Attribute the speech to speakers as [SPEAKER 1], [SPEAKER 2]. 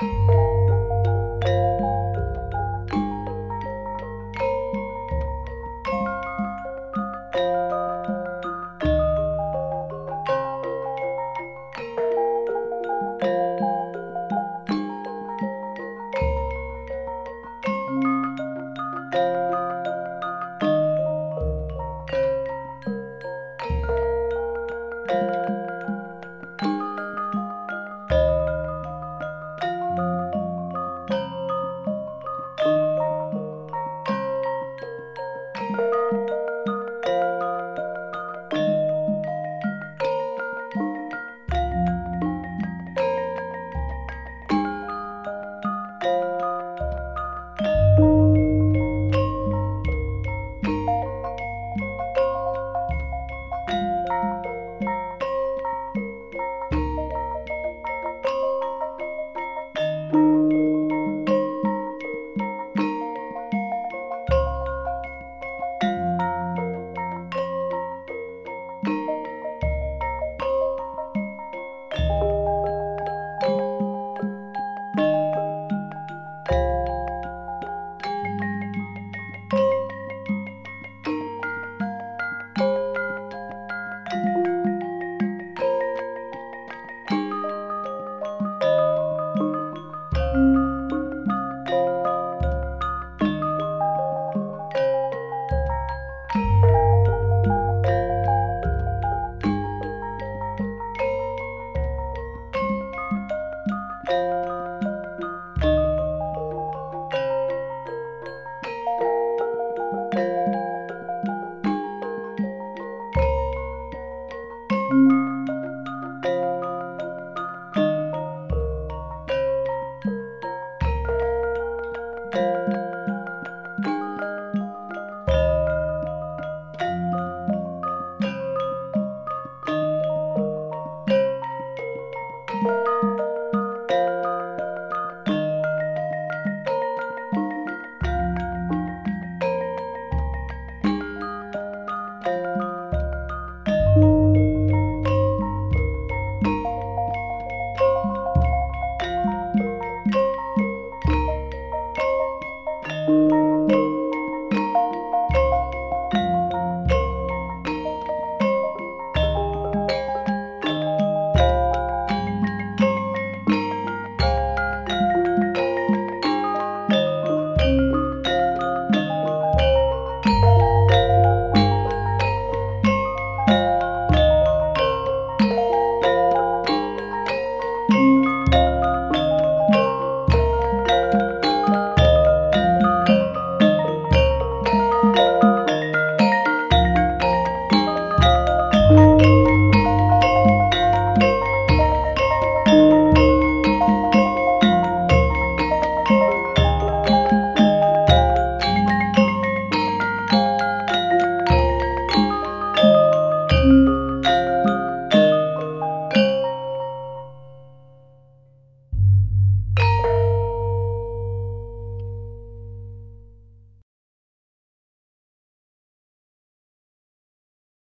[SPEAKER 1] Bye. You